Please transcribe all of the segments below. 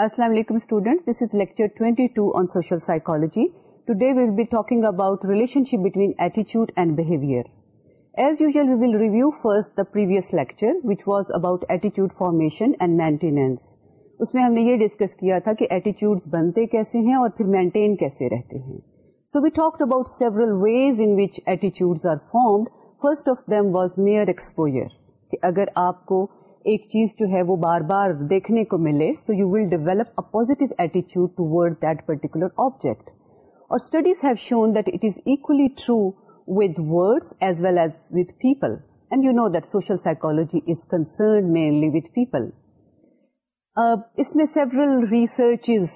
22 اس میں ہم نے یہ ڈسکس کیا تھا کہ ایٹیچیوڈ بنتے کیسے ہیں اور پھر مینٹین کیسے رہتے ہیں so we talk about several ways in which ایٹیچیوڈ are formed first of them was mere exposure کہ اگر آپ کو ایک چیز جو ہے وہ بار بار دیکھنے کو ملے so you will develop a positive ایٹیچیوڈ to word that particular object اور studies have shown that it is equally true with words as well as with people and you know that social psychology is concern mainly with people اس میں several researches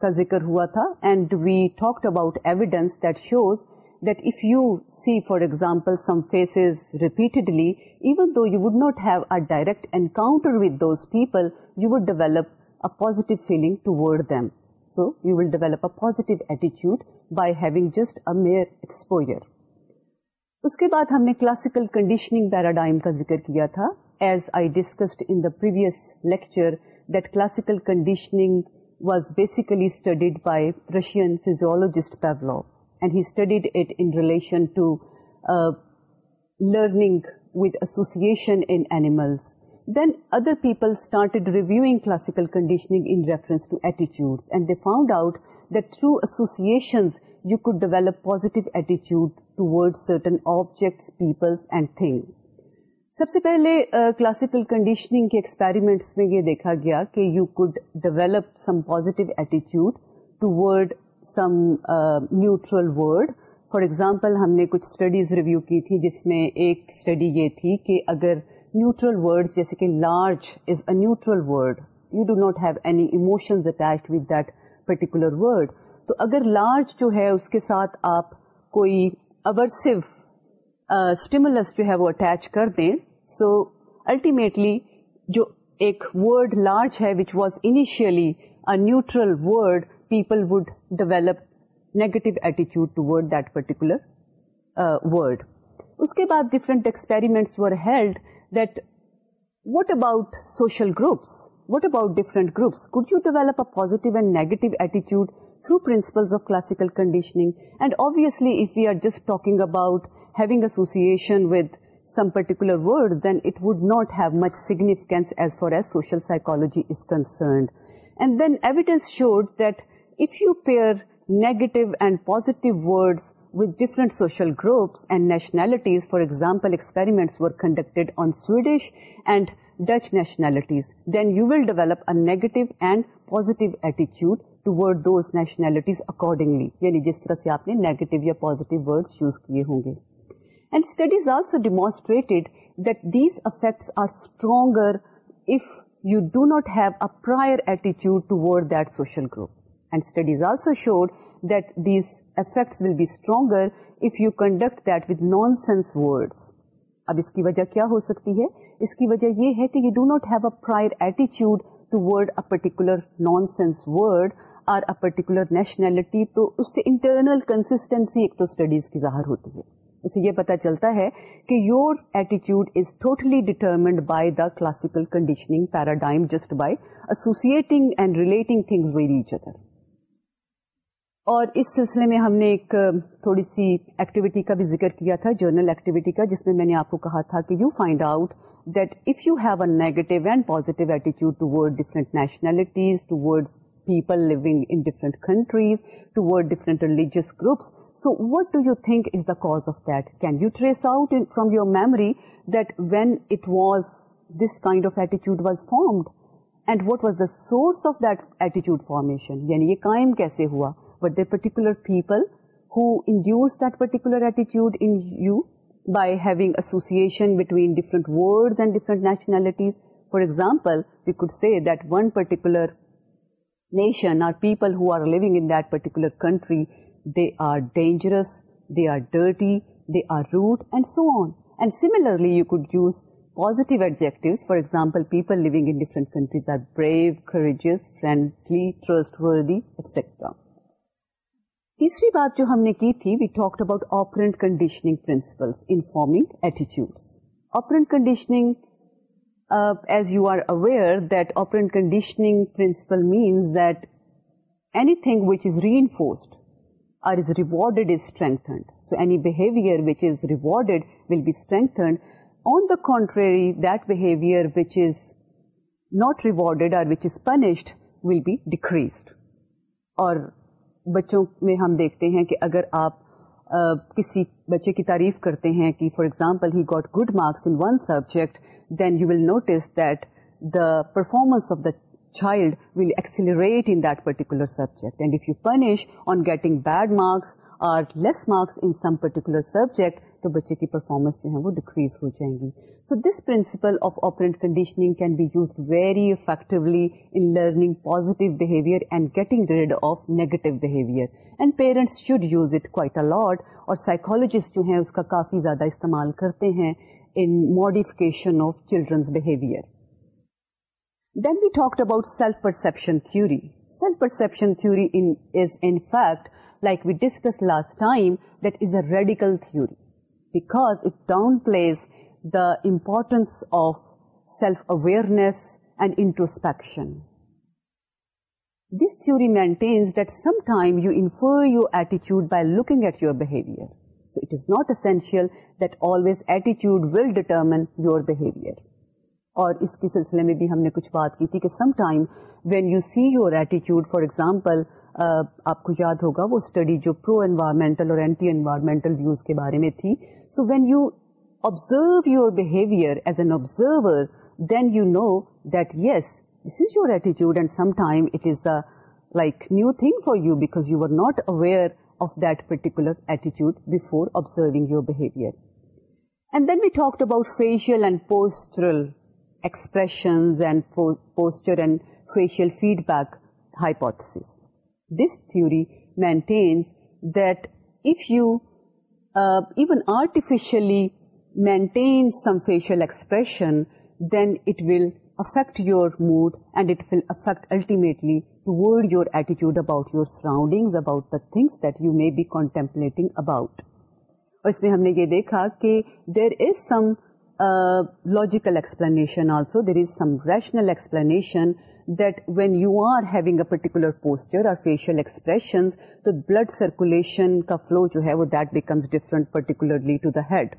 کا ذکر ہوا تھا and we talk about evidence that shows that if you see for example some face repeatedly even though you would not have a direct encounter with those people you would develop a positive feeling toward them so you would develop a positive ایٹیچیوڈ by having just اےپو اس کے بعد ہم نے classical conditioning paradigm کا ذکر کیا تھا as I discussed in the previous lecture that classical conditioning was basically studied by Russian physiologist Pavlov associations you then other positive attitude towards to certain objects peoples thing سب سے پہلے classical conditioning کے experiments میں یہ دیکھا گیا کہ you could develop some positive ایٹیچیوڈ word some neutral word for example ہم نے کچھ اسٹڈیز ریویو کی تھی جس میں ایک اسٹڈی یہ تھی کہ اگر نیوٹرل ورڈ جیسے کہ large is a neutral word you do not have any emotions attach with that particular word تو اگر لارج جو ہے اس کے ساتھ آپ کوئی uh, جو ہے وہ اٹیچ کر دیں سو الٹیمیٹلی جو ایک ورڈ لارج ہے which was initially neutral word people would develop negative attitude toward that particular uh, word. Uske baad different experiments were held that what about social groups? What about different groups? Could you develop a positive and negative attitude through principles of classical conditioning? And obviously if we are just talking about having association with some particular words, then it would not have much significance as far as social psychology is concerned. And then evidence showed that if you pair negative and positive words with different social groups and nationalities for example experiment were conducted on Swedish and Dutch nationalities then you will develop negative and positive ایٹیچیوڈ towards those nationalities accordingly جس طرح سے آپ نے negative یا positive word choose کیے ہوں گے and studies also demonstrated these effects are stronger if you do not have a prior ایٹیچیوڈ to word that social group be stronger if you conduct that with nonsense word اب اس کی وجہ کیا ہو سکتی ہے اس کی وجہ یہ ہے کہ you do not have a prior ایٹیچیوڈ to word a particular nonsense word or a particular nationality تو اس سے انٹرنل کنسٹینسی ایک تو اسٹڈیز کی ظاہر ہوتی ہے اسے یہ پتا چلتا ہے کہ یور ایٹیچیوڈ is totally determined by the classical conditioning paradigm just by associating and relating things with each other اور اس سلسلے میں ہم نے ایک تھوڑی سی ایکٹیویٹی کا بھی ذکر کیا تھا جرنل ایکٹیویٹی کا جس میں میں نے آپ کو کہا تھا کہ you find out that if you have a negative and positive ایٹیچیوڈ to word different word different religious groups so what do you think is the cause of that can you trace out from your memory that when it was this kind of ایٹیچیوڈ was formed and what was the source of that ایٹیچیوڈ formation یعنی یہ قائم کیسے ہوا but they're particular people who induce that particular attitude in you by having association between different words and different nationalities. For example, we could say that one particular nation or people who are living in that particular country, they are dangerous, they are dirty, they are rude, and so on. And similarly, you could use positive adjectives. For example, people living in different countries are brave, courageous, friendly, trustworthy, etc. تیسری بات جو ہم نے کی تھی we talked about operant conditioning principle in forming ایٹیچیوڈ operant conditioning as you are aware that operant conditioning principle means that anything which is reinforced or is rewarded is strengthened so any behaviour which is rewarded will be strengthened on the contrary that behaviour which is not rewarded or which is punished will be decreased اور بچوں میں ہم دیکھتے ہیں کہ اگر آپ کسی بچے کی تعریف کرتے ہیں کہ for example he got good marks in one subject then you will notice that the performance of the child will accelerate in that particular subject and if you punish on getting bad marks اور less marks in some particular subject تو بچے کی performance جو ہے وہ decrease ہو جائیں گی so this principle of operant conditioning can be use very effectively in learning positive behaviour and getting rid of negative behaviour and parents should use it quite allot اور سائیکولوجیسٹ جو ہیں اس کا کافی زیادہ استعمال کرتے ہیں in modification of children's behaviour then we talked about self perception theory Self-perception theory is in fact, like we discussed last time, that is a radical theory because it downplays the importance of self-awareness and introspection. This theory maintains that sometimes you infer your attitude by looking at your behavior. So it is not essential that always attitude will determine your behavior. اور اس کے سلسلے میں بھی ہم نے کچھ بات کی تھی کہ some time when you see your attitude for example آپ کو یاد ہوگا وہ اسٹڈی جو پرو انوائرمنٹل اور اینٹی انوائرمنٹل ویوز کے بارے میں تھی so when you observe your behaviour as an observer then you know that yes this is your ایٹیچیوڈ and some time it is a like new thing for you because you are not aware of that particular ایٹیچیوڈ before observing your behaviour and then we talk about facial and postural posture and facial feedback hypothesis this theory maintains that if you even artificially maintain then it will affect your mood and it will affect الٹی would your attitude about your surrounding about that you may be contemplating about اور اس میں ہم نے یہ دیکھا کہ there is some logical explanation also there is some rational explanation that when you are having a particular posture اور facial expression تو بلڈ سرکولیشن کا فلو جو ہے وہ that becomes different particularly to the head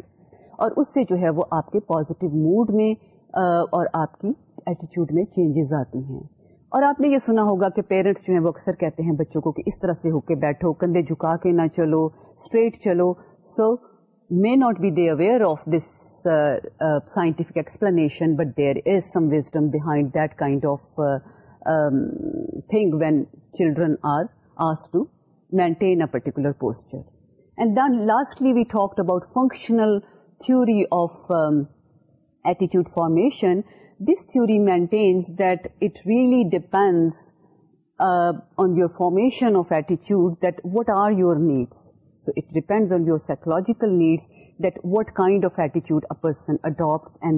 اور اس سے جو ہے وہ آپ کے پازیٹیو موڈ میں اور آپ کی ایٹیچیوڈ میں چینجز آتی ہیں اور آپ نے یہ سنا ہوگا کہ پیرنٹس جو ہیں وہ اکثر کہتے ہیں بچوں کو کہ اس طرح سے ہو کے بیٹھو کندھے جھکا کے نہ چلو اسٹریٹ چلو so may not be they aware of this scientific explanation, but there is some wisdom behind that kind of uh, um, thing when children are asked to maintain a particular posture. And then lastly, we talked about functional theory of um, attitude formation. This theory maintains that it really depends uh, on your formation of attitude, that what are your needs. So it depends on your psychological needs of attitude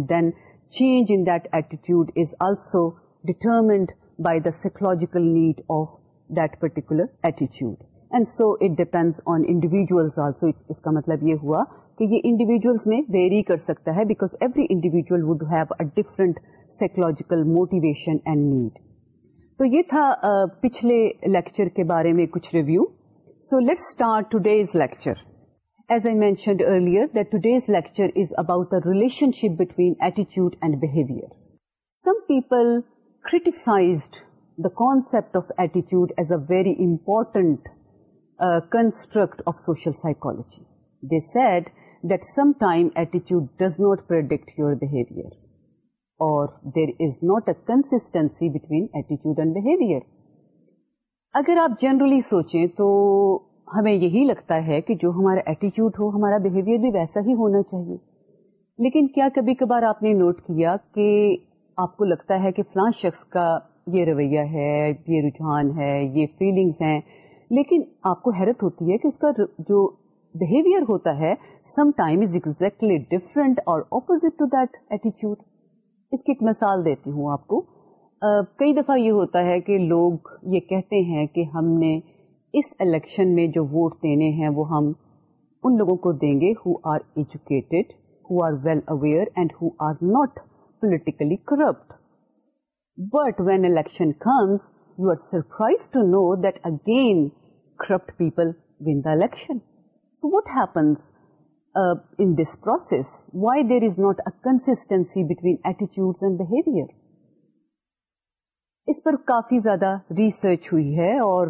then change is also determined by the psychological need of particular ایٹیچیوڈ and so it depend on individual کا مطلب یہ ہوا کہ یہ individuals میں very کر سکتا ہے because every individual have a different psychological motivation and need تو یہ تھا پچھلے لیکچر کے بارے میں کچھ ریویو سو لیٹارٹ ٹوڈیز لیکچرشن ایٹیچیوڈ اینڈ بہیویئر سائکول said them attitude does not predict a consistency between eighty and behaviour اگر آپ جنرلی سوچیں تو ہمیں یہی لگتا ہے کہ جو ہمارا ایٹیچیوڈ ہو ہمارا بیہیویئر بھی ویسا ہی ہونا چاہیے لیکن کیا کبھی کبھار آپ نے نوٹ کیا کہ آپ کو لگتا ہے کہ فلاں شخص کا یہ رویہ ہے یہ رجحان ہے یہ فیلنگس ہیں لیکن آپ کو حیرت ہوتی ہے کہ اس کا جو بیہیویئر ہوتا ہے some time is exactly different اور اپوزٹ ٹو دیٹ ایٹیچیوڈ اس کی ایک مثال دیتی ہوں آپ کو کئی دفعہ یہ ہوتا ہے کہ لوگ یہ کہتے ہیں کہ ہم نے اس الیکشن میں جو ووٹ دینے ہیں وہ ہم ان لوگوں کو دیں گے who are educated who are well aware and who are not politically corrupt but when election comes you are surprise to know that again corrupt people won the election so what happens in this process why there is not a consistency between eighty and behaviour اس پر کافی زیادہ research ہوئی ہے اور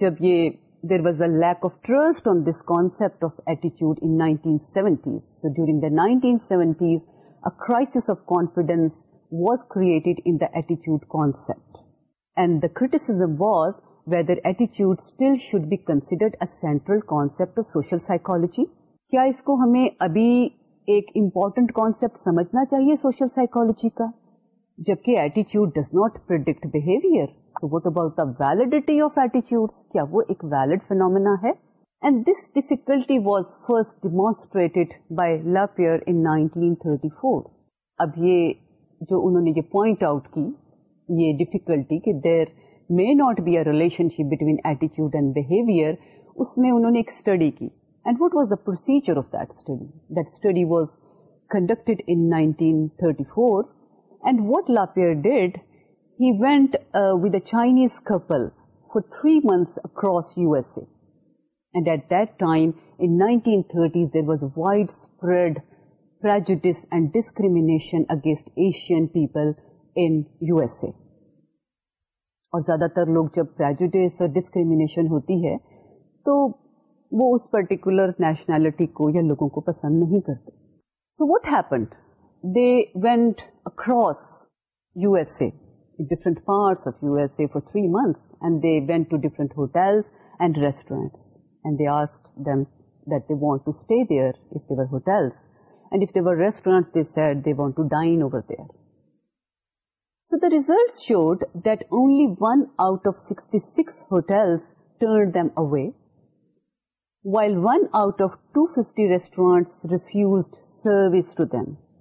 جب یہ there was a lack of trust on this concept of ایٹیچیوڈ in nineteen seventies so during the nineteen seventies a crisis of confidence was created in the ایٹیچیوڈ concept and the criticism was whether ایٹیچیوڈ still should be considered a central concept of social psychology کیا اس کو ہمیں ابھی ایک important concept سمجھنا چاہیے social psychology کا جبکہ ایٹیچیوڈ does not predict behaviour so what about the validity of ایٹیچیوڈ کیا وہ ایک ویلڈ فینومینا ہے and this difficulty was first demonstrated by لاپیئر ان 1934 اب یہ جو انہوں نے یہ پوائنٹ آؤٹ کی یہ ڈیفیکلٹی کہ there may not be a relation ship between ایٹیچیوڈ اینڈ بہیویئر اس میں انہوں نے ایک اسٹڈی کی and what was the procedure of that study that study was conducted in 1934 and what LaPiere did he went with a Chinese couple for three months across U S اےجوٹس against Asian people in U S A اور زیادہ تر لوگ جب پر discrimination ہوتی ہے تو وہ اس پرٹیکولر نیشنلٹی کو یا لوگوں کو پسند نہیں کرتے so what happened went across U S A parts for three months went to different hotels restaurant to dine result showed that only restaurants refused service to them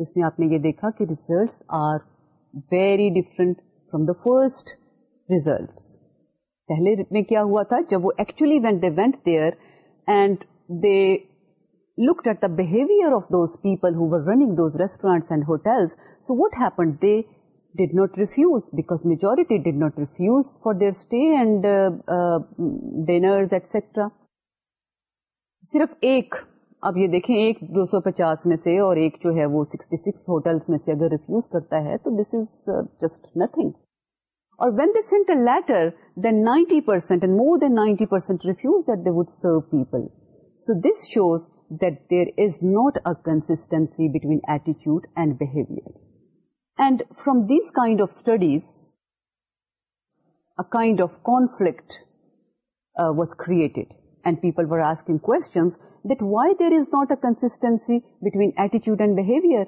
جس میں آپ نے یہ دیکھا کہ results are very different from the first result پہلے میں کیا ہوا تھا جب وہ actually went went they they there and looked at the behavior of those those people who were running restaurants and hotels. So what happened? They did not refuse because majority did not refuse for their stay and uh, uh, dinners, etc. صرف ایک اب یہ دیکھیں ایک دو سو پچاس میں سے اور ایک جو ہے وہ سکسٹی سکس میں سے اگر ریفیوز کرتا ہے تو دس از جسٹ نتھنگ اور when they sent a letter then ninety percent and more than ninety percent refuse that they would serve people so this shows that there is not consistency between ایٹیچیوڈ and behaviour and from دیس کا why there is not a consistency between attitude and behaviour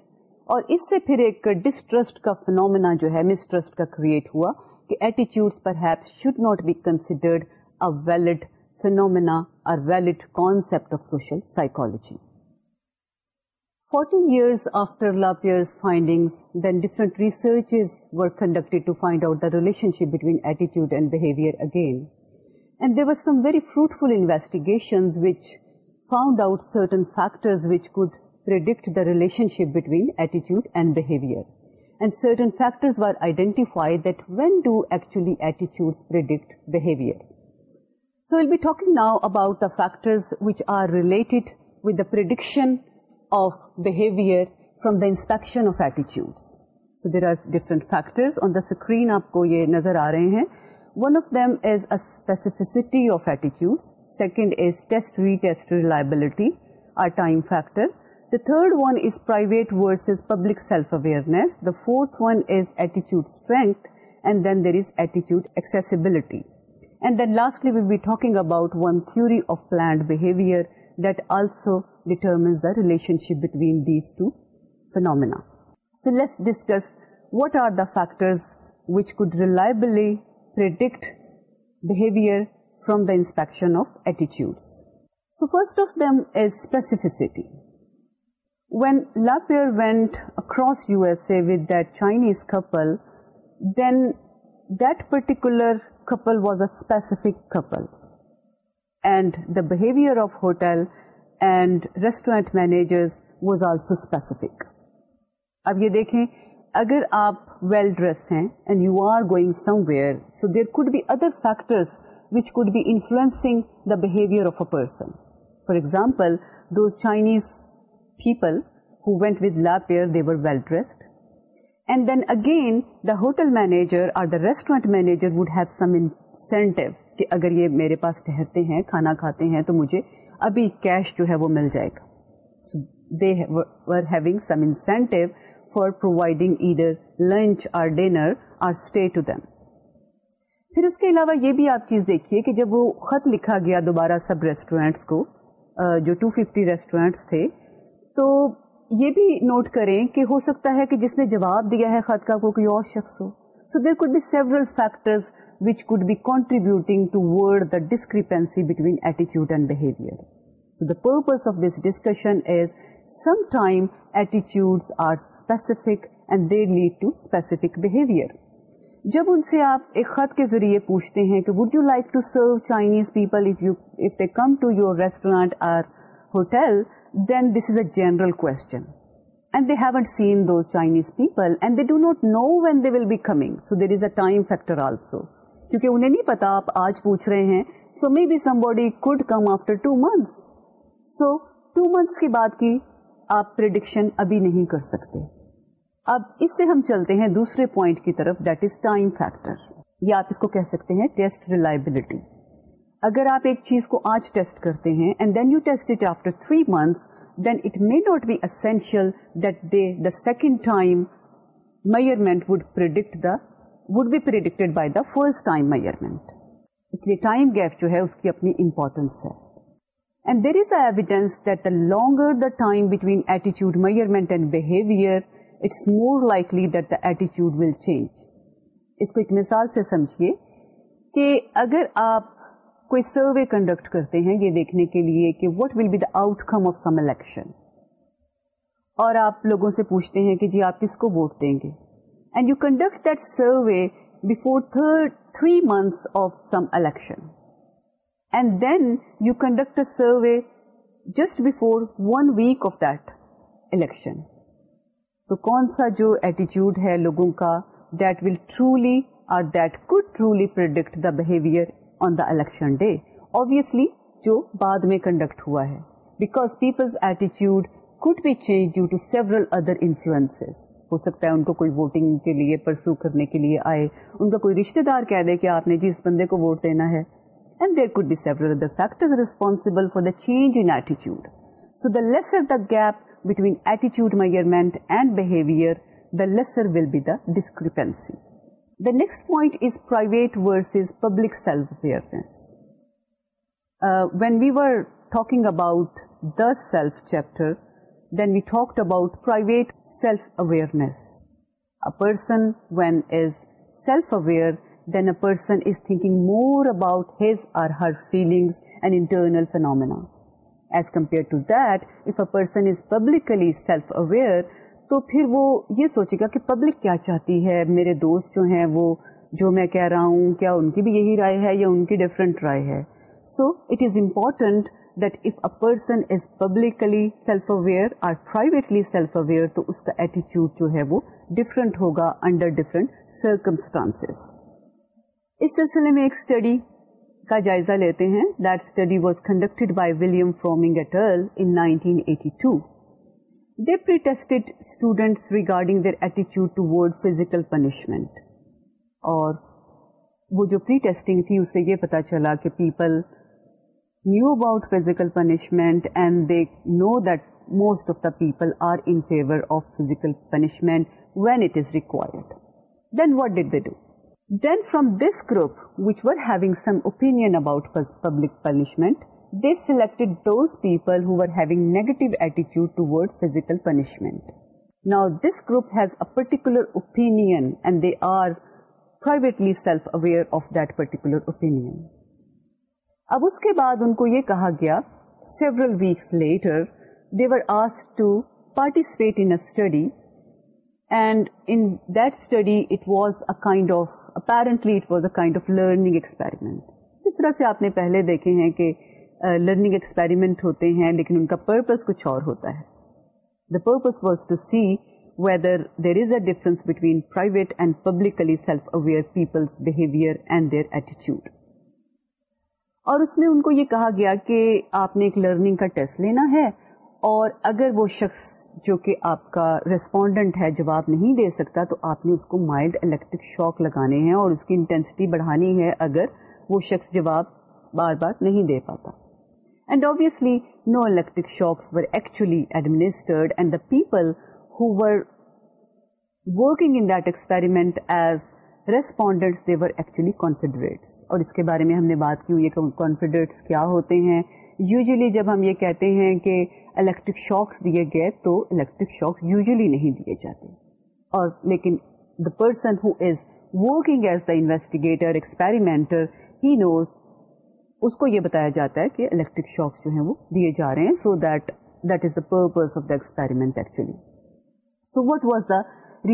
اور اس سے پھر ایک distrust کا phenomena جو ہے مسٹرسٹ کا کریٹ ہوا کہ ایٹیچیوڈ پر perhaps should not be considered a valid اور valid concept of social psychology forty years after ship between behaviour again and there was some very fruitful which found out certain factors could predict the relation ship between ایٹیچیوڈ and behaviour فیکٹرٹیفائی that when do as attitude so we'll be talking now about factors which are related with the prediction آفیئر from داسپیکشن of eighty so there are different factor screen آپ کو یہ نظر آ رہے ہیں one of them is a of attitudes Second is test retest reliability, our time factor. The third one is private versus public self-awareness. The fourth one is attitude strength, and then there is attitude accessibility. And then lastly, we'll be talking about one theory of planned behavior that also determines the relationship between these two phenomena. So let's discuss what are the factors which could reliably predict behavior from the inspection of eighty so first of them is specificity when LaPiere went across U S A with Chinese couple then particular couple was a specific couple and the behaviour of hotel and restaurant managers was also specific اب یہ دیکھیں اگر آپ well dress ہیں and you are going somewhere so there could be other factors which person. Be example, behaviour for example those Chinese people La went with were well-dressed. And then again the hotel manager اور the restaurant manager would have some incentive کہ اگر یہ میرے پاس ٹہرتے ہیں کھانا کھاتے ہیں تو مجھے ابھی کیش جو ہے وہ مل جائے گا they were having some incentive for providing either lunch or dinner or stay to them پھر اس کے علاوہ یہ بھی آپ چیز دیکھیے کہ جب وہ خط لکھا گیا دوبارہ سب ریسٹورینٹس کو جو 250 ففٹی ریسٹورینٹس تھے تو یہ بھی نوٹ کریں کہ ہو سکتا ہے کہ جس نے جواب دیا ہے خط کا وہ کوئی اور شخص ہو سو there could be several factors which could be contributing to word the discrepancy between ایٹیچیوڈ and behaviour so the purpose of this discussion is some time ایٹیچیوڈ are specific and they lead to specific behaviour جب ان سے آپ ایک خط کے ذریعے پوچھتے ہیں کہ would you like to serve Chinese people if they come to your restaurant or hotel then this is a general question and they couldn't see those Chinese people and they do not know when they will be coming so there is a time factor also کیونکہ انہیں نہیں پتا آپ آج پوچھ رہے ہیں so may be somebody could come after two months so two months کے بعد کی آپ پرڈکشن ابھی نہیں کر سکتے اب اس سے ہم چلتے ہیں دوسرے پوائنٹ کی طرف دیٹ از ٹائم فیکٹر یا آپ اس کو کہہ سکتے ہیں ٹیسٹ ریلائبلٹی اگر آپ ایک چیز کو آج ٹیسٹ کرتے ہیں and then you test it after three months then it may not be essential that they the second time measurement would predict the would be predicted by the first time measurement اس لیے time gap جو ہے اس کی اپنی importance ہے and there is a evidence that the longer the time between ایٹیچیوڈ measurement and behaviour it's more likely the attitude will change اس کو ایک مثال سے سمجھیے کہ اگر آپ کوئی سروے کنڈکٹ کرتے ہیں یہ دیکھنے کے لیے کہ what will be the outcome of some election اور آپ لوگوں سے پوچھتے ہیں کہ جی آپ کس کو ووٹ دیں گے and you conduct that survey before three months of some election and then you conduct survey just before one week of that election تو کون سا جو ایٹیچیوڈ ہے لوگوں کا that will truly or that could truly predict the behaviour on the election day obviously جو بعد میں کنڈکٹ ہوا ہے بیکاز پیپلز ایٹیچیوڈ could be change due to several other influence ہو سکتا ہے ان کو کوئی ووٹنگ کے لیے پرسو کرنے کے لیے آئے ان کا کوئی رشتے دار کہہ دے کہ آپ نے جی اس بندے کو ووٹ دینا ہے and there could be several other factor responsible for the change in ایٹیچیوڈ so the lesser the gap next point about self chapter then a person is thinking more about or her feeling and internal phenomena as compare to پھر وہ یہ سوچے گا کہ public کیا چاہتی ہے میرے دوست جو ہیں وہ جو میں کہہ رہا ہوں کیا ان کی بھی یہی رائے ہے یا ان کی ڈفرینٹ رائے ہے so it is important that if a person is publicly self aware اور پرائیویٹلی سیلف اویئر تو اس کا ایٹیچیوڈ جو ہے وہ ڈفرینٹ ہوگا انڈر ڈفرینٹ سرکمسٹانسز اس سلسلے میں ایک اسٹڈی کا جائزہ لیتے ہیں that study was conducted by William فرومنگ in 1982 they students regarding their ایٹیچیوڈ ٹو ورڈ فزیکل پنشمنٹ اور وہ جو پری ٹیسٹنگ تھی اسے یہ پتا چلا کہ people knew about physical punishment and they know that most of the people are in favour of physical punishment when it is required then what did they do اب اس کے بعد ان کو یہ کہا گیا سیورل ویکس لیٹر دیور آس to participate انٹڈی and in that اسٹڈیٹلیمنٹ جس طرح سے آپ نے پہلے دیکھے ہیں کہ لرننگ ایکسپیریمنٹ ہوتے ہیں لیکن ان کا پرپز کچھ اور ہوتا ہے the purpose was to see whether there is a difference between private and publicly self aware people's behaviour and their ایٹیچیوڈ اور اس میں ان کو یہ کہا گیا کہ آپ نے ایک لرننگ کا ٹیسٹ لینا ہے اور اگر وہ شخص جو کہ آپ کا ریسپونڈنٹ ہے جواب نہیں دے سکتا تو آپ نے اس کو مائلڈ الیکٹرک شاک لگانے ہیں اور اس کی انٹینسٹی بڑھانی ہے اگر وہ شخص جواب بار بار نہیں دے پاتا and obviously no electric shocks were actually administered and the people who were working in that experiment as they were actually confederates اور اس کے بارے میں ہم نے بات کی ہوئی کہ کیا ہوتے ہیں یوزلی جب ہم یہ کہتے ہیں کہ الیکٹرک شاکس دیے گئے تو الیکٹرک شاکس یوزلی نہیں دیے جاتے اور لیکن the person who is working as the investigator experimenter he knows اس کو یہ بتایا جاتا ہے کہ الیکٹرک شاکس جو ہیں وہ دیے جا رہے ہیں so that that is the purpose of the experiment actually so what was the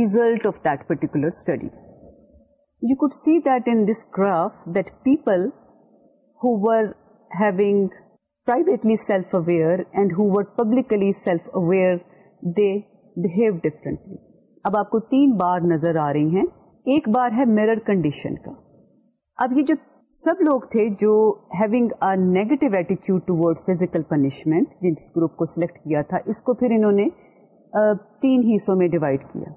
result of that particular study you could see that in this graph that people who having privately self-aware and who were publicly self-aware, they behave differently. اب آپ کو تین بار نظر آ رہی ہیں ایک بار ہے میرر کنڈیشن کا اب یہ جو سب لوگ تھے جو ہیونگ اے نیگیٹو ایٹیچیوڈ ٹو ورڈ فزیکل پنشمنٹ جس گروپ کو سلیکٹ کیا تھا اس کو پھر انہوں نے تین حصوں میں ڈیوائڈ کیا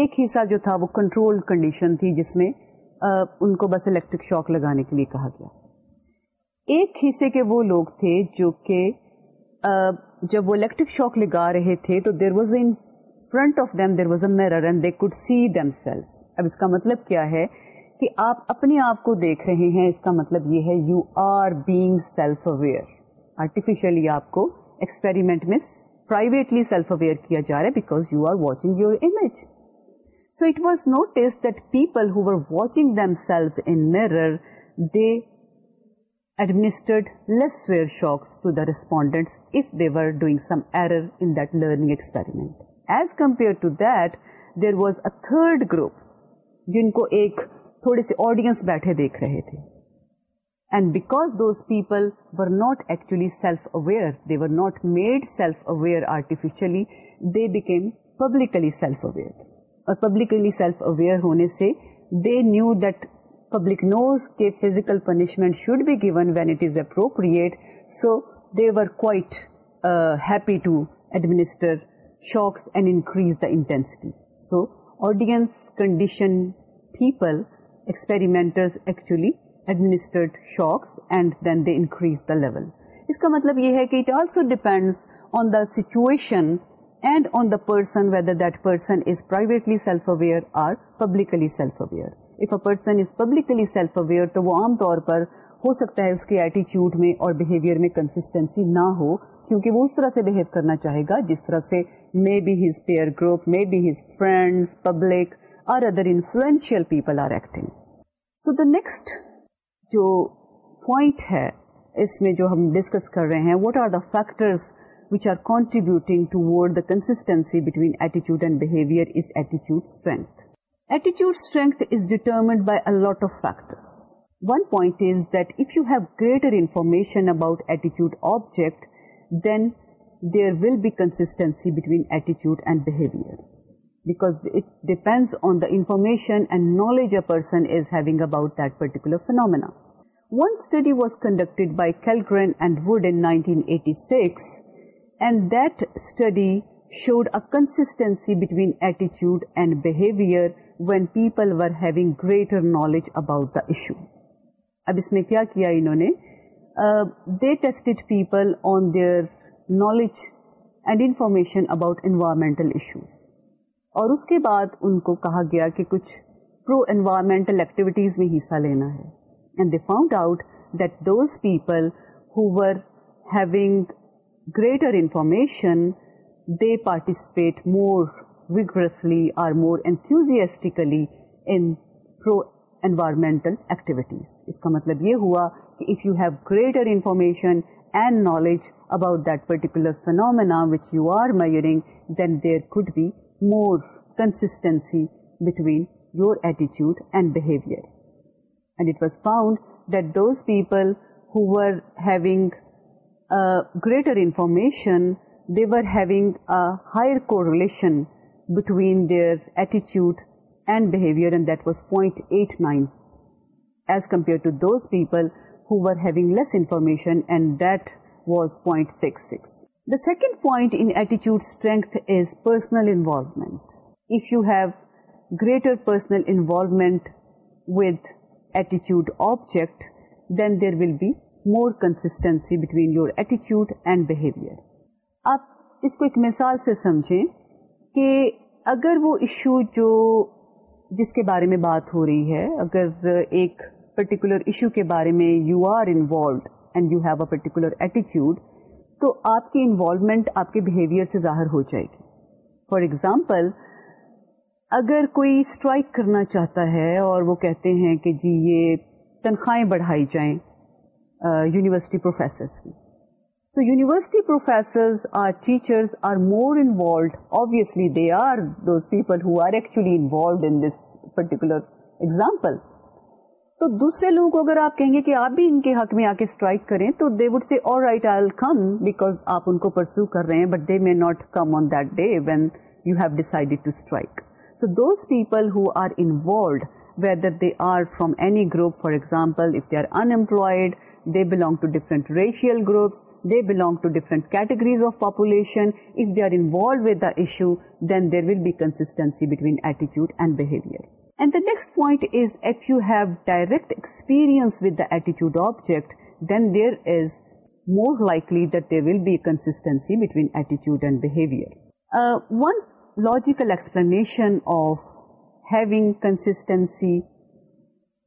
ایک حصہ جو تھا وہ کنٹرول کنڈیشن تھی جس میں ان کو بس الیکٹرک شاک لگانے کے لیے کہا گیا ایک حصے کے وہ لوگ تھے جو کہ جب وہ الیکٹرک شوق لگا رہے تھے تو there was in front of them there was a mirror and they see them اب اس کا مطلب کیا ہے کہ آپ اپنے آپ کو دیکھ رہے ہیں اس کا مطلب یہ ہے you are being self aware artificially آپ کو ایکسپیریمنٹ میں پرائیویٹلی سیلف اویئر کیا جا رہا ہے because you are watching your image so it was notice that people who are watching them self in mirror they administered less severe shocks to the respondents if they were doing some error in ایڈمنس learning experiment as compare to that there was a third group جن کو ایک تھوڑے سے audience بیٹھے دیکھ رہے تھے ناٹ ایکچولیفیشلی they became publicly self aware اور پبلکلی سیلف اویئر ہونے سے they knew that public knows کے physical punishment should be given it is appropriate so they were quite happy to administer shocks and increase the intensity so audience condition people experiments administers and then they increase the ل اس کا مطلب یہ ہے کہ it also depends on the situation and on the person whether that person is privately self aware اور publicly self aware if a person is publicly self aware تو وہ عام طور پر ہو سکتا ہے اس کے ایٹیچیوڈ میں اور بہیویئر میں کنسٹینسی نہ ہو کیونکہ وہ اس طرح سے بہیو کرنا چاہے گا جس طرح سے may be his peer group may be his friends public اور other influential people are acting so the next جو پوائنٹ ہے اس میں جو ہم ڈسکس کر رہے ہیں what are the factors which are contributing to word the consistency between ایٹیچیوڈ and behaviour is ایٹیچیوڈ strength attitude strength is determined by a lot of factors. One point is that if you have greater information about attitude object, then there will be consistency between attitude and behavior. Because it depends on the information and knowledge a person is having about that particular phenomena. One study was conducted by Kellgren and Wood in 1986 and that study showed a consistency between attitude and behavior when people ورگ greater knowledge about issue اب اس میں کیا کیا انہوں نے they tested people on their knowledge and information about environmental issues اور اس کے بعد ان کو کہا گیا کہ کچھ پرو انوائرمنٹل ایکٹیویٹیز میں حصہ لینا ہے and they found out that those people who were having greater information they participate more vigorously or more enthusiastically in pro environmental activities اس کا مطلب یہ ہوا کہ if you have greater information and knowledge about that پر more consistency between your attitude and it was found that those people ہوگا greater information they were having higher correlation between their ایٹیچیوڈ and was point eight nine as compare انوال personal involved ویٹیوڈ object then there will be more consistency between your attitude and آپ اس کو ایک مثال سے سمجھیں کہ اگر وہ ایشو جو جس کے بارے میں بات ہو رہی ہے اگر ایک پرٹیکولر ایشو کے بارے میں you are involved and you have a particular attitude تو آپ کی انوالومنٹ آپ کے بیہیویئر سے ظاہر ہو جائے گی فار ایگزامپل اگر کوئی اسٹرائک کرنا چاہتا ہے اور وہ کہتے ہیں کہ جی یہ تنخواہیں بڑھائی جائیں یونیورسٹی پروفیسرس کی تو یونیورسٹیولر تو دوسرے لوگوں کو اگر آپ کہیں گے کہ آپ بھی ان کے حق میں آ کے اسٹرائک کریں تو they would say are right I come because آپ ان کو پرسو کر رہے ہیں but they may not come on that day when you have decided to strike so those people who are involved whether they are from any group for example if they are unemployed they belong to different racials with داٹی consistency between ایٹی لاجیکلنیشنگ consistency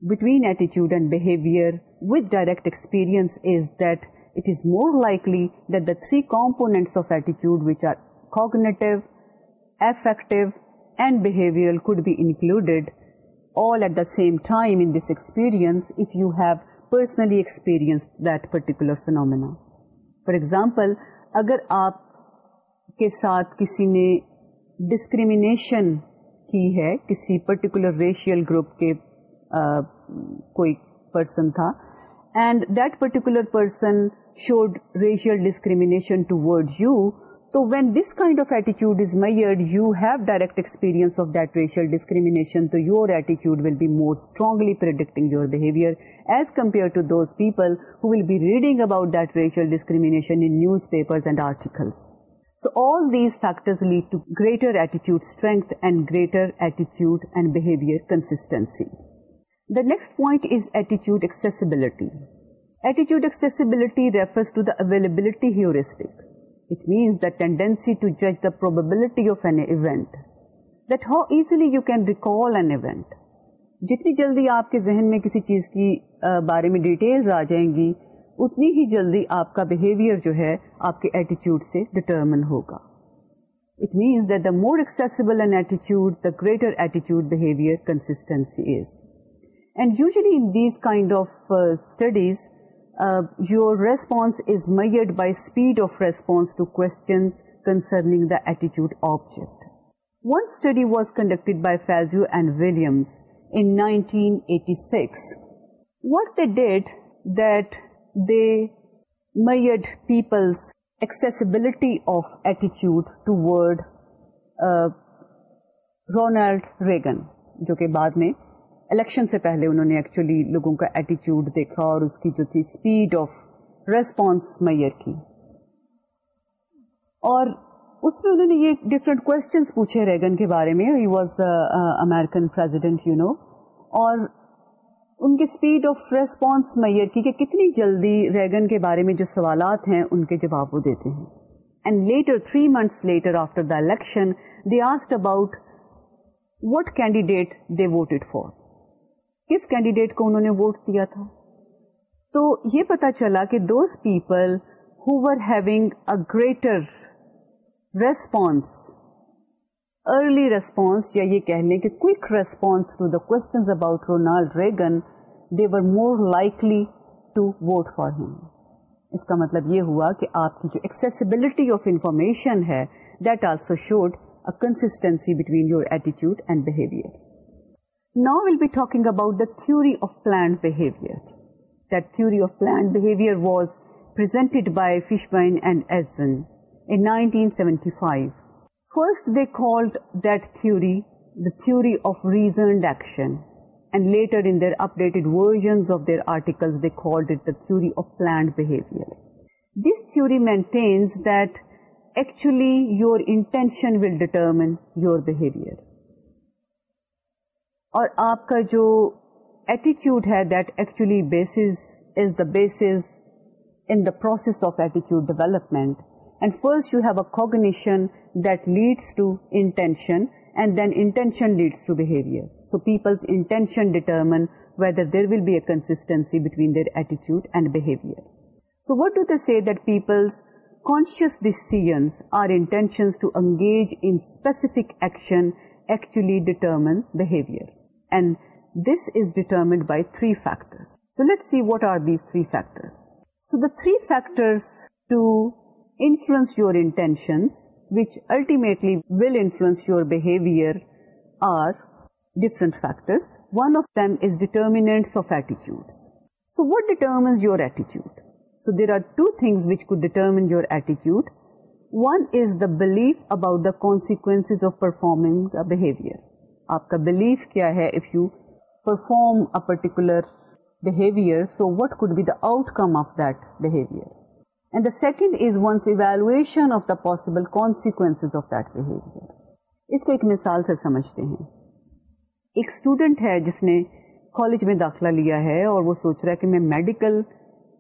between ایٹیچیوڈ and behaviour with direct experience more لائکلیٹریٹس affective and could be included all at the same time experience you have personally experience that particular phenomena for example اگر آپ کے ساتھ کسی نے ڈسکریمنیشن کی ہے کسی پرٹیکولر ریشیل گروپ کے کوئی پرسن تھا and that particular person showed racial discrimination toward you تو وین دس کائنڈ آف ایٹیچیوڈ is made you have direct experience of that racial discrimination تو یور ایٹیچیوڈ will be more strongly predicting your behaviour as compare to those people who will be reading about that racial discrimination in newspapers and articles So all these factors lead to greater attitude strength and greater attitude and behavior consistency. The next point accessibility accessibility refers to the ability you can recall it جتنی جلدی آپ کے ذہن میں کسی چیز کی بارے میں ڈیٹیل آ جائیں گی اتنی ہی جلدی آپ کا بہیویئر جو ہے آپ کے ایٹیچیوڈ سے ڈیٹرمن ہوگا مور ایک گریٹر ایٹیچیویئر اینڈ یوزلیز kind of studies your response made by speed of response to کونس کنسرنگ دا ایٹی one study was conducted by Fazio اینڈین eighty six what the did that they made peoples accessibility of ایٹی toward Ronald Reagan جو کہ بعد میں election سے پہلے انہوں نے ایکچولی لوگوں کا ایٹیچیوڈ دیکھا اور اس کی جو تھی اسپیڈ آف ریسپانس میئر کی اور اس میں انہوں نے یہ ڈفرینٹ کوشچنس پوچھے ریگن کے بارے میں he was American president you know اور ان کی اسپیڈ آف ریسپانس میئر کی کہ کتنی جلدی ریگن کے بارے میں جو سوالات ہیں ان کے جواب وہ دیتے ہیں and later three months later after the election they asked about what candidate they voted for کس کینڈیڈیٹ کو انہوں نے ووٹ دیا تھا تو یہ پتا چلا کہ those people having a greater response early response یا یہ کہہ لیں کہ quick response to the about Ronald Reagan they were more likely to vote for him اس کا مطلب یہ ہوا کہ آپ کی جو ایکسیسبلٹی آف انفارمیشن ہے that also should a consistency between your attitude and behaviour now we'll be talking اباؤٹریٹ theory was by face بینڈینٹی five first they called that theory the تھیوریزنڈ اپڈیٹنس تھیوریٹ دس تھیوری مینٹینس اور آپ کا جو ایٹیچیوڈ ہے that actually bases is the basis in the process of ایٹیچیوڈ development and first you have a cognition that leads to to intention intention intention and then leads behaviour so peoples determine whether there will be inconsistency between the so what do they see that in specific action actually determine behavior. So let see what are these three factor three factors your intentions which ultimately will influence یورویئر ایٹیچیوڈ so there are two things which کو determine your ایٹی one is the belief about the consequence of performing آپ کا belief کیا ہے if you perform a particular behaviour so what could be the outcome of that behaviour and the second is one's evaluation of the possible consequence of that behaviour اس کو ایک مثال سے سمجھتے ہیں ایک اسٹوڈنٹ ہے جس نے کالج میں داخلہ لیا ہے اور وہ سوچ رہا ہے کہ میں میڈیکل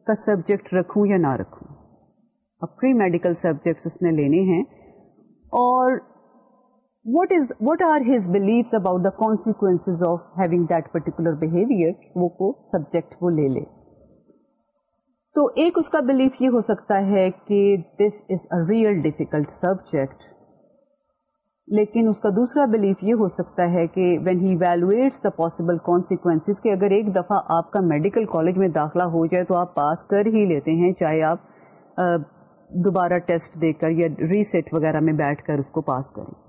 کا سبجیکٹ رکھوں یا نہ رکھوں اب پری میڈیکل سبجیکٹس اس نے لینے ہیں اور what is what are his belief the کونسیکل subject کو لے لے تو ایک اس کا بلیف یہ ہو سکتا ہے کہ this is a real difficult subject لیکن اس کا دوسرا بلیف یہ ہو سکتا ہے کہ when he evaluates the possible consequence کہ اگر ایک دفعہ آپ کا میڈیکل کالج میں داخلہ ہو جائے تو آپ پاس کر ہی لیتے ہیں چاہے آپ دوبارہ ٹیسٹ دے کر یا ریسٹ وغیرہ میں بیٹھ کر اس کو پاس کریں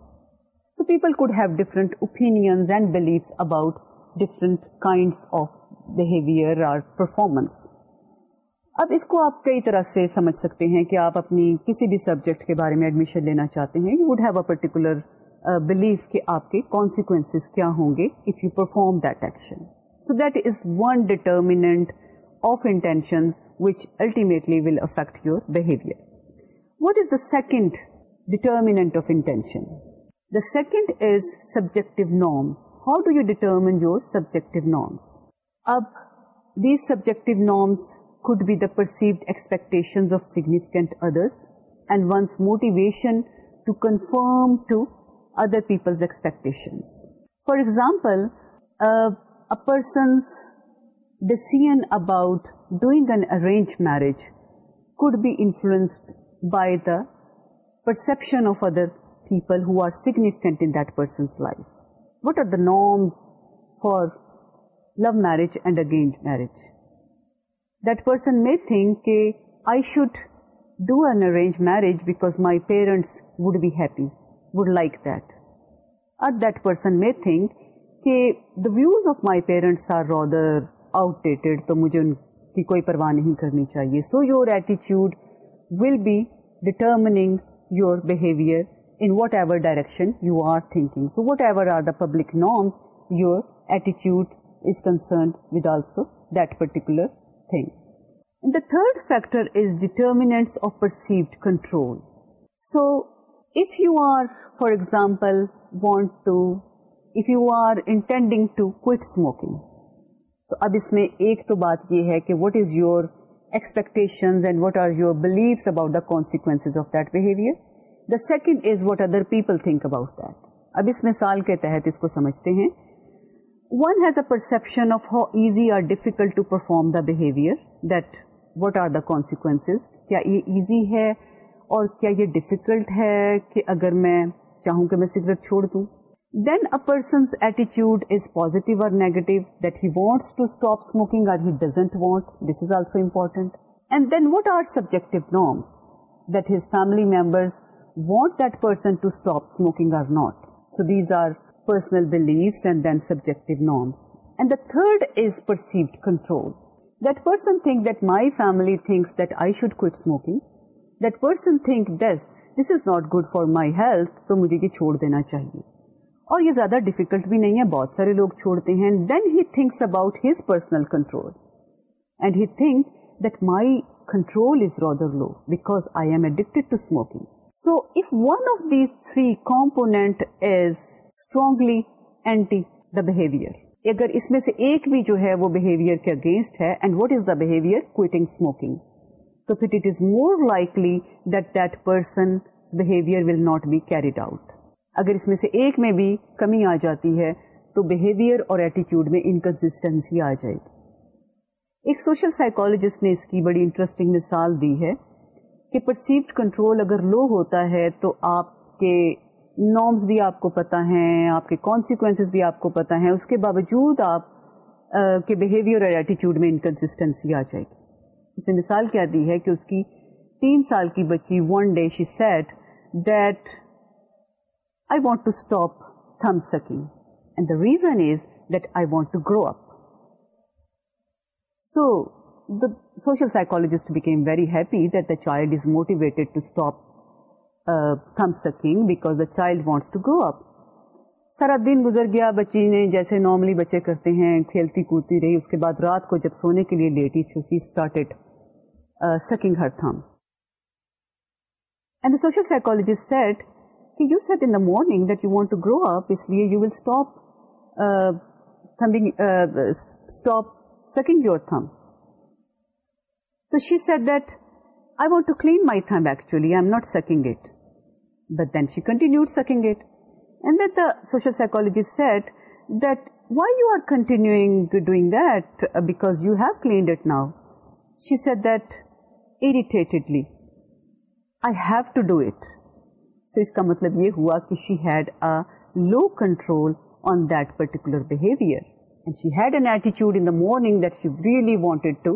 So people could have different opinions and beliefs about different kinds of behavior or performance. اب اس کو آپ کئی طرح سے سمجھ سکتے ہیں کہ آپ اپنی کسی بھی سبجیکٹ کے بارے میں ایڈمیشن لینا چاہتے ہیں you would have a particular belief کہ آپ کے کانسیکوینس کیا ہوں گے if you perform that action so that is one determinant of intention which ultimately will affect your behaviour what is the second determinant of intention The second is subjective norms. How do you determine your subjective norms? Ab, these subjective norms could be the perceived expectations of significant others and one's motivation to conform to other people's expectations. For example, a person's decision about doing an arranged marriage could be influenced by the perception of other people who are significant persons life what are the norms for love marriage and arrange marriage that person may think کہ I should do and arrange marriage because my parents would be happy would like that it that person may think کہ the views of my parents are rated تو مجھے ان کی کوئی پرواہ نہیں کرنی چاہیے so your attitude will be determining your behaviour what ever direction اب اس میں ایک تو بات یہ ہے کہ what is your expectancies and what are your beliefs about the consequences of that behaviour the second is what other people think about that اب اس مثال کے تحت اس کو سمجھتے ہیں one has a perception of how easy or difficult to perform the behaviour that what are the consequence کیا یہ ایزی ہے اور کیا یہ ڈیفیکلٹ ہے کہ اگر میں چاہوں کہ میں سگریٹ چھوڑ دوں دین اے پرسن ایٹیچیوڈ is positive negative that he want this is also important then what are subject norms that his family members want that person to stop smoking or not. So these are personal beliefs and then subjective norms. And the third is perceived control. That person thinks that my family thinks that I should quit smoking. That person thinks this, this is not good for my health, so I should leave this person. اور یہ زیادہ difficult بھی نہیں ہے بہت سارے لوگ چھوڑتے ہیں then he thinks about his personal control and he think that my control is rather low because I am addicted to smoking so if one of these three component is strongly anti the behavior, اگر اس میں سے ایک بھی جو ہے وہ behaviour کے اگینسٹ ہے اگر اس میں سے ایک میں بھی کمی آ جاتی ہے تو بہیویئر اور ایٹیچیوڈ میں انکنسٹینسی آ جائے گی ایک سوشل سائکالوجیسٹ نے اس کی بڑی انٹرسٹنگ مثال دی ہے کہ پرسیوڈ کنٹرول اگر لو ہوتا ہے تو آپ کے نارمس بھی آپ کو پتہ ہیں آپ کے کانسیکوینس بھی آپ کو پتہ ہیں اس کے باوجود آپ کے بیہیویئر اور ایٹیچیوڈ میں انکنسٹنسی آ جائے گی اس نے مثال کیا دی ہے کہ اس کی تین سال کی بچی one day she said that I want to stop thumb sucking and the reason is that I want to grow up so the social psychologist became very happy that the child is motivated to stop uh, thumb sucking because the child wants to grow up. سارا دن گزر گیا بچی نے جیسے normally بچے کرتے ہیں کھیلتی کودتی رہی اس کے بعد رات کو جب سونے کے لیے لیٹی so she started sucking her thumb and the social psychologist said کہ you said in the morning that you want to grow up اس لیے you will stop stop sucking your thumb she said that I want to psychology's now she sadly I have to do it so اس کا مطلب یہ ہوا کہ she had control on درٹیک morning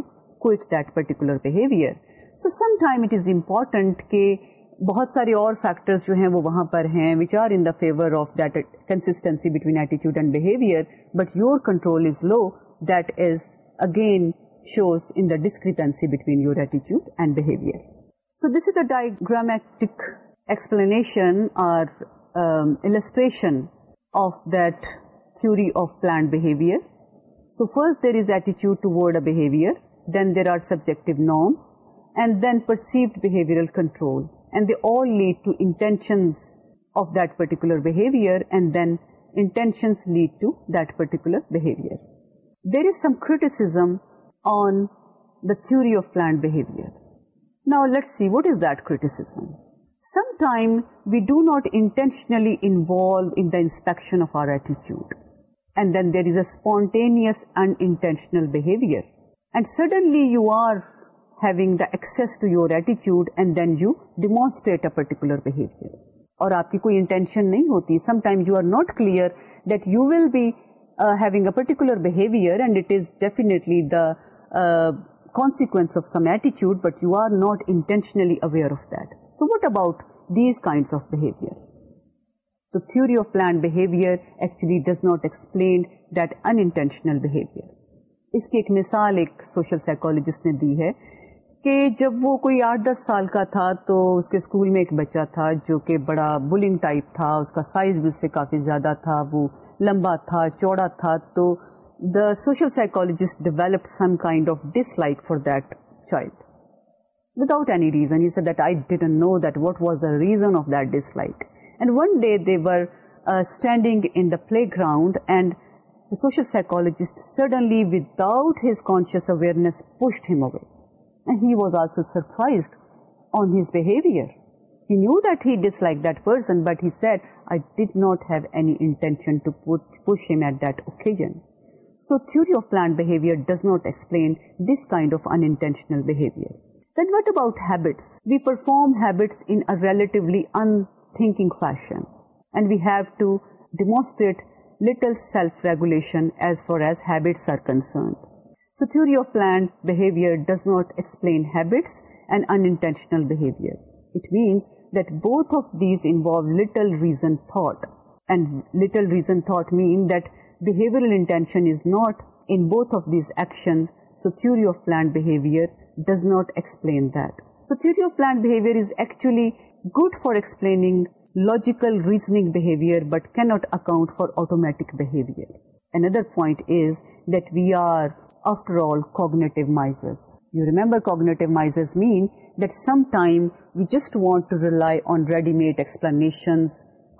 time it is important کہ بہت سارے اور فیکٹرز جو ہیں وہ وہاں پر ہیں which are in the favour of that consistency between eighty and behaviour but your control is low that is again shows in discrepancy between your attitude and behaviour so this is a diagrammatic explanation اور then there are subjective norms and then perceived behavioral control and they all lead to intentions of that particular behavior and then intentions lead to that particular behavior. There is some criticism on the theory of planned behavior. Now let's see what is that criticism. Sometime we do not intentionally involve in the inspection of our attitude and then there is a spontaneous unintentional behavior. And suddenly you آرگ داس to your ایٹیچیوڈ and then you demonstrate پر آپ کی کوئی intention نہیں ہوتی سمٹائیل a particular and اٹھنےسوڈ but you are not intentionally aware of that so what about these kind تھوڑی of پلانڈیولی does not explained that intentional اس کی ایک مثال ایک سوشل سائیکولوجسٹ نے دی ہے کہ جب وہ کوئی آٹھ دس سال کا تھا تو اس کے اسکول میں ایک بچہ تھا جو کہ بڑا بلنگ ٹائپ تھا اس کا سائز بھی اس سے کافی زیادہ تھا وہ لمبا تھا چوڑا تھا تو the social psychologist develop some kind of dislike for that child without any reason I date know that what was the reason of that dislike and one day they were standing the playground and social psychologist suddenly without his control self regulation as far as habits are concerned so theory of planned does not explain habits and intentional reason thought and little reason thought means that behaviour so theory of planned behaviour does not explain that so theory of planned actually good for explaining logical reasoning behaviour but کی not account for آٹومیٹکربرگنیٹو rely on ready made explanation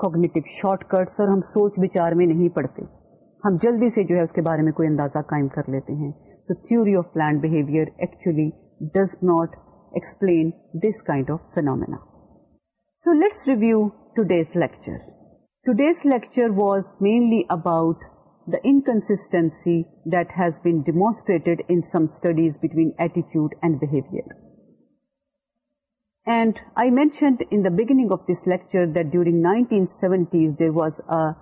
cognitive shortcuts اور ہم سوچ بچار میں نہیں پڑتے ہم جلدی سے جو ہے اس کے بارے میں کوئی اندازہ قائم کر لیتے ہیں so theory of planned behaviour actually does not explain this kind of phenomena so let's review today's lecture. Today's lecture was mainly about the inconsistency that has been demonstrated in some studies between attitude and behavior. And I mentioned in the beginning of this lecture that during 1970s there was a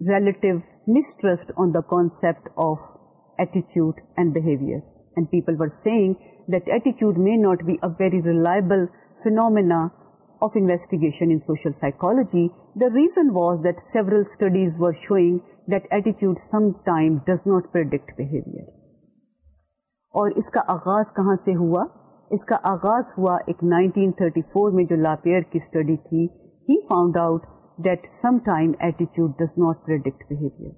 relative mistrust on the concept of attitude and behavior. And people were saying that attitude may not be a very reliable phenomena of investigation in social psychology, the reason was that several studies were showing that attitude sometimes does not predict behavior. اور اس کا آغاز کہاں سے ہوا اس کا آغاز ہوا ایک 1934 میں جو لاپیئر کی اسٹڈی تھی he found out that some time ایٹیچیوڈ ڈز ناٹ پرڈکٹ بہیویئر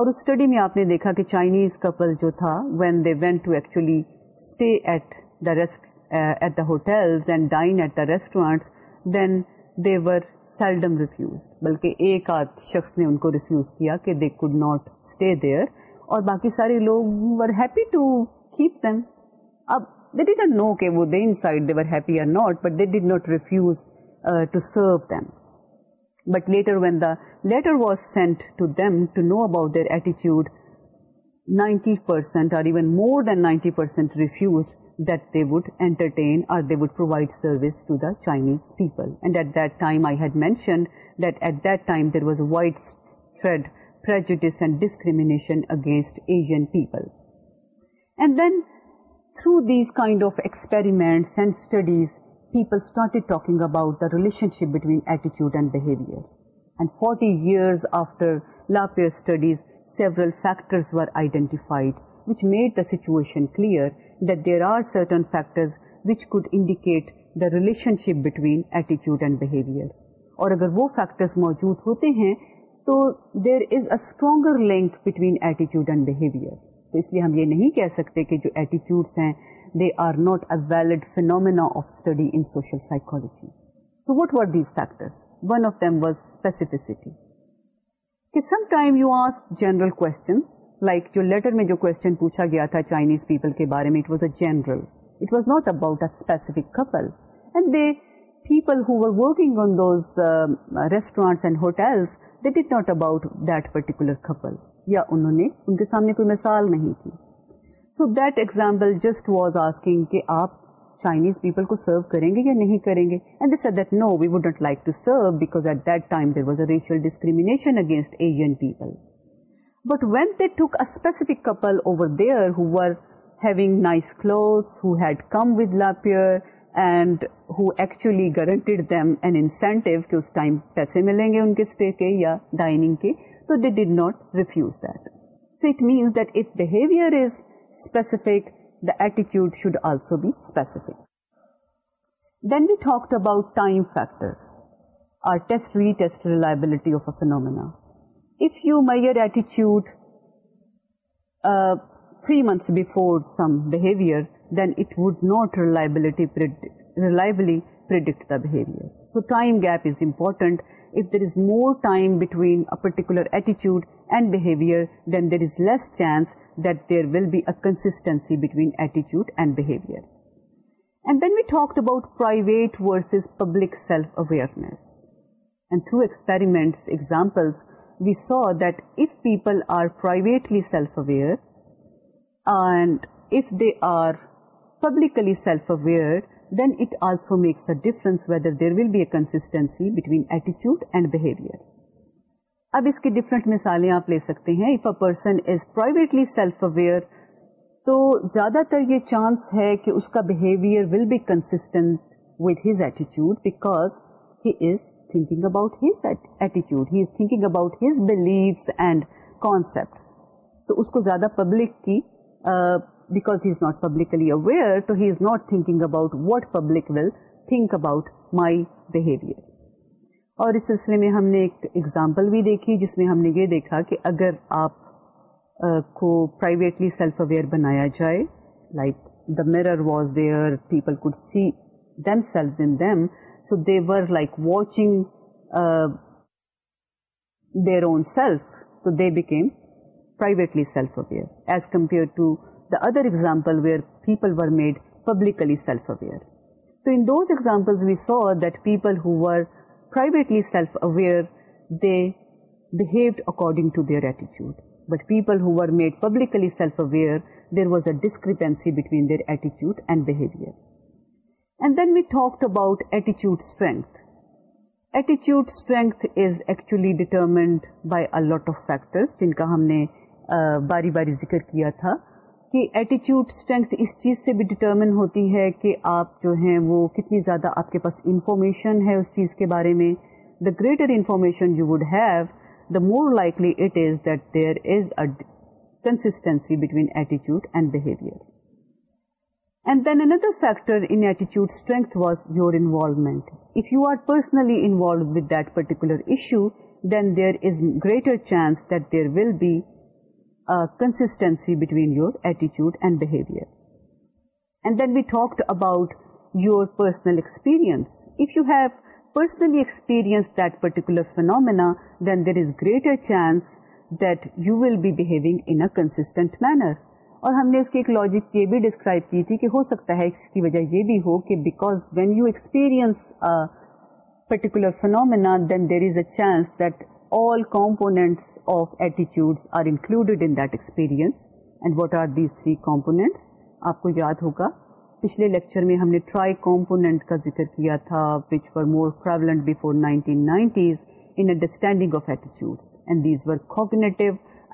اور اس اسٹڈی میں آپ نے دیکھا کہ چائنیز کپل جو تھا when they went to actually stay at the rest at the hotel and dine at the restaurant then they were seldom refuse بلکہ ایک آدھ شخص نے ان کو ریفیوز کیا کہ they could not stay there اور باقی سارے لوگ are happy no they and happy did not refuse to serve them but later when the letter was sent to them to know about their attitude ninety percent refuse that they would entertain or they would provide service to the Chinese people. And at that time, I had mentioned that at that time there was widespread prejudice and discrimination against Asian people. And then through these kind of experiments and studies, people started talking about the relationship between attitude and behavior. And 40 years after Lapierre's studies, several factors were identified which made the situation clear فیکٹرچ could indicate the relation ship between eighty and behaviour اور اگر وہ factor ہوتے ہیں تو there is a link between attitude and behaviour تو اس لیے ہم یہ نہیں کہہ سکتے کہ جو ایٹیوڈس ہیں they are not a valid phenomena of study in social psychology so what were these factors some time you are general کو لائک جو لیٹر میں جو کوشچن پوچھا گیا تھا چائنیز پیپل کے بارے میں جینرلر کپل um, یا انہوں نے ان کے سامنے کوئی مثال نہیں تھی so that example just was asking کہ آپ چائنیز پیپل کو سرو کریں گے یا نہیں کریں گے and that that no we not like to serve because at time there was a discrimination against Asian people but went took افکل over there who had come with LaPiere and ہلکیڈ them and incentive کہ اس ٹائم پیسے ملیں گے ان کے اسٹے کے یا ڈائننگ کے تو they did not refuse that so it means that اٹر از اسپیسیفک دا ایٹیچیوڈ should also be specific then we talk about time factor If you measure attitude uh, 3 months before some behavior, then it would not reliably predict the behavior. So time gap is important. If there is more time between a particular attitude and behavior, then there is less chance that there will be a consistency between attitude and behavior. And then we talked about private versus public self-awareness. And through experiments, examples, we saw that if people are privately self aware and if they are publicly self aware then it also makes be a consistency between eighty and behaviour اب اس کی different مثالیں آپ لے سکتے ہیں زیادہ تر یہ چانس ہے کہ اس کا behaviour will be consistent with his ایٹیچیوڈ بیکاز زیادہ پبلک کی because about what public about مائیویئر اور اس سلسلے میں ہم نے ایک اگزامپل بھی دیکھی جس میں ہم نے یہ دیکھا کہ اگر آپ uh, کو پرائیویٹلی سیلف اویئر بنایا جائے like the mirror was there people So they were like watching uh, their own self. So they became privately self-aware as compared to the other example where people were made publicly self-aware. So in those examples, we saw that people who were privately self-aware, they behaved according to their attitude. But people who were made publicly self-aware, there was a discrepancy between their attitude and behavior. And then we talk about ایٹیچیوڈ string ایٹیچیوڈ string is actually determined bite of factor جن کا ہم نے باری باری ذکر کیا تھا کہ ایٹیچیوڈ اسٹرینگ اس چیز سے بھی ڈیٹرمن ہوتی ہے کہ آپ جو ہیں وہ کتنی زیادہ آپ کے پاس انفارمیشن ہے اس چیز کے بارے میں the greater information you would have the more likely it is that there is a consistency between eighty and behaviour and then other factors particular is greater chance there will be consistency talk about your personals you have پرسنلیٹ particular phenomena then there is greater chance that you will be behaving consistent manner اور ہم نے اس کی ایک logic یہ بھی describe کی تھی کہ ہو سکتا ہے اس کی وجہ یہ بھی ہو کہ because when you experience particular phenomena then there is a chance that all components of attitudes are included in that experience and what are these three components آپ کو یاد ہوگا پچھلے لیکچر میں ہم نے ٹرائی کمپونیٹ کا ذکر کیا تھا which for more prevalent before nineteen nineties in understanding of attitudes and these were cognitive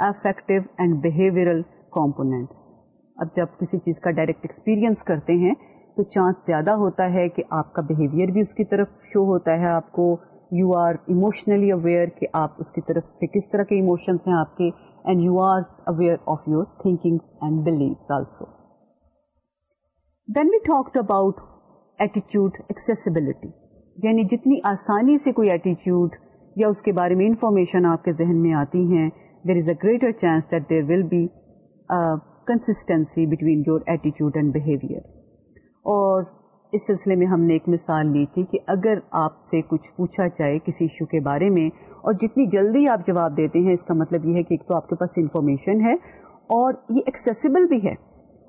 affective and behavioural اب جب کسی چیز کا ڈائریکٹ ایکسپیرئنس کرتے ہیں تو چانس زیادہ ہوتا ہے کہ آپ کا بہیویئر بھی اس کی طرف شو ہوتا ہے آپ کو یو آر ایموشنلی اویئر کہ آپ اس کی طرف سے کس طرح کے ایموشنس ہیں آپ کے and you are aware of your thinking and beliefs also then we talk about ایٹیچیوڈ ایکسیسبلٹی یعنی جتنی آسانی سے کوئی ایٹیچیوڈ یا اس کے بارے میں انفارمیشن آپ کے ذہن میں آتی ہیں there is a greater chance that there will be consistency between your attitude and behaviour اور اس سلسلے میں ہم نے ایک مثال لی تھی کہ اگر آپ سے کچھ پوچھا جائے کسی ایشو کے بارے میں اور جتنی جلدی آپ جواب دیتے ہیں اس کا مطلب یہ ہے کہ ایک تو آپ کے پاس انفارمیشن ہے اور یہ ایکسیسیبل بھی ہے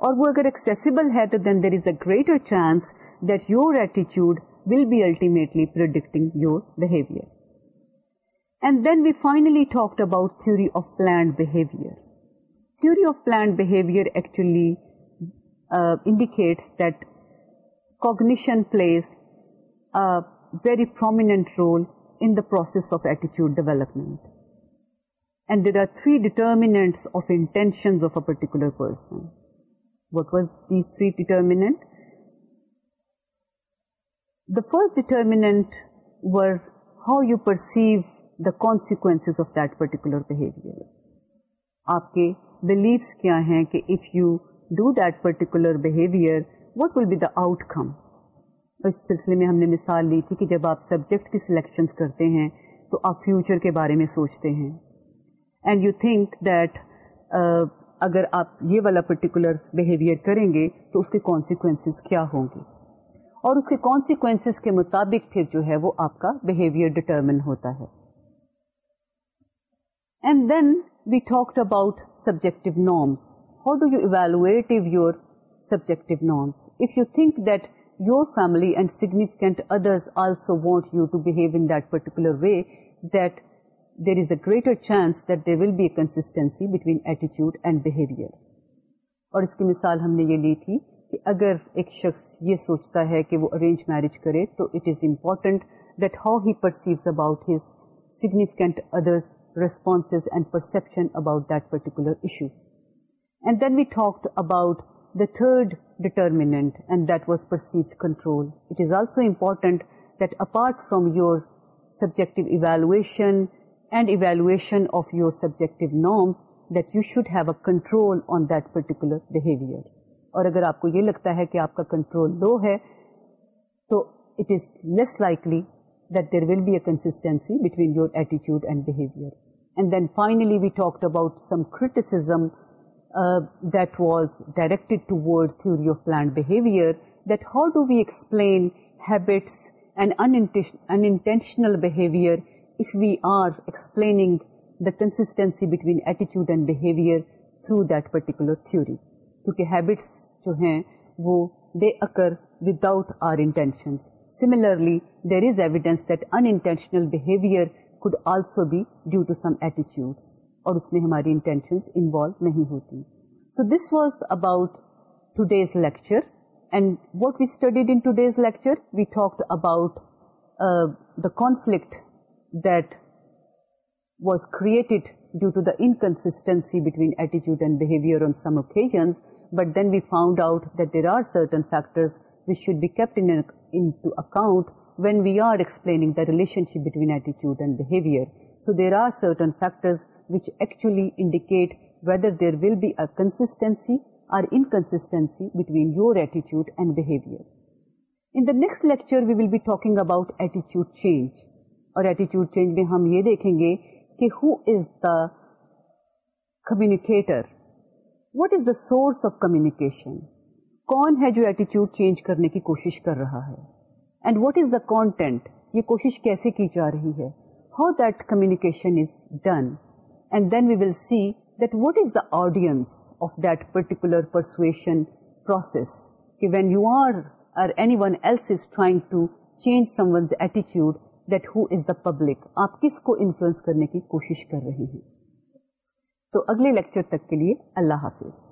اور وہ اگر ایکسیسیبل ہے تو then there is a greater chance that your ایٹیچیوڈ will be ultimately your behaviour and then we finally talked about theory of planned behaviour of planned بہرچلیٹس پلیز پرسن وٹ واز دینے دا فرسٹ ڈیٹرمیٹ واؤ you perceive the consequences of particular آپ کے ہم نے مثال لی تھی جب آپ کرتے ہیں تو آپ فیوچر کے بارے میں اس کے کانسیکوینس کے مطابق ہوتا ہے we talked about norms. Norms how do you if your subjective norms if you think that your family and significant others also want you to behave in that particular way that there is a greater chance that there will be a consistency between attitude and behavior. اور اس کی مثال ہم نے یہ لی تھی کہ اگر ایک شخص یہ سوچتا ہے کہ وہ ارینج میرج کرے تو it is important that how he perceives about his significant others we and perception about that particular issue and then we talk about the third important was apart also important subjective from your evaluation of of your norms norms that you should have a control on that behavior. اور اگر آپ کو یہ لگتا ہے کہ آپ کا کنٹرول لو ہے تو it is less likely that there will be a consistency between your uh ایٹیچیوڈ and behaviour and then finally we talk about some کراز direct theory of planned that how do we explain intentional through that particular theory کیونکہ habits جو ہیں وہ they occur without our intentions similarly there is evidence that intentional اس میں ہماری نہیں ہوتی so this was about today's lecture we talk about that was created due to the انکنسٹنسیئر on some occasions but then we found out there are certain factor when we are explain so there certain فیکٹرسٹینسی between you eighty about eighty change اور ایٹیچیوڈ change میں ہم یہ دیکھیں گے کہ who is the communicator what is the source of communication کون ہے جو ایٹیچیوڈ چینج کرنے کی کوشش کر رہا ہے and what is the content یہ کوشش کیسے کی جا رہی ہے how that that communication is is done and then we will see what دمیکیشن آڈیئنس پرٹیکولر پرسویشن پروسیس کہ when you are are anyone else is trying to change someone's ایٹیچیوڈ that who is the public آپ کس کو influence کرنے کی کوشش کر رہے ہیں تو اگلے لیکچر تک کے لیے اللہ حافظ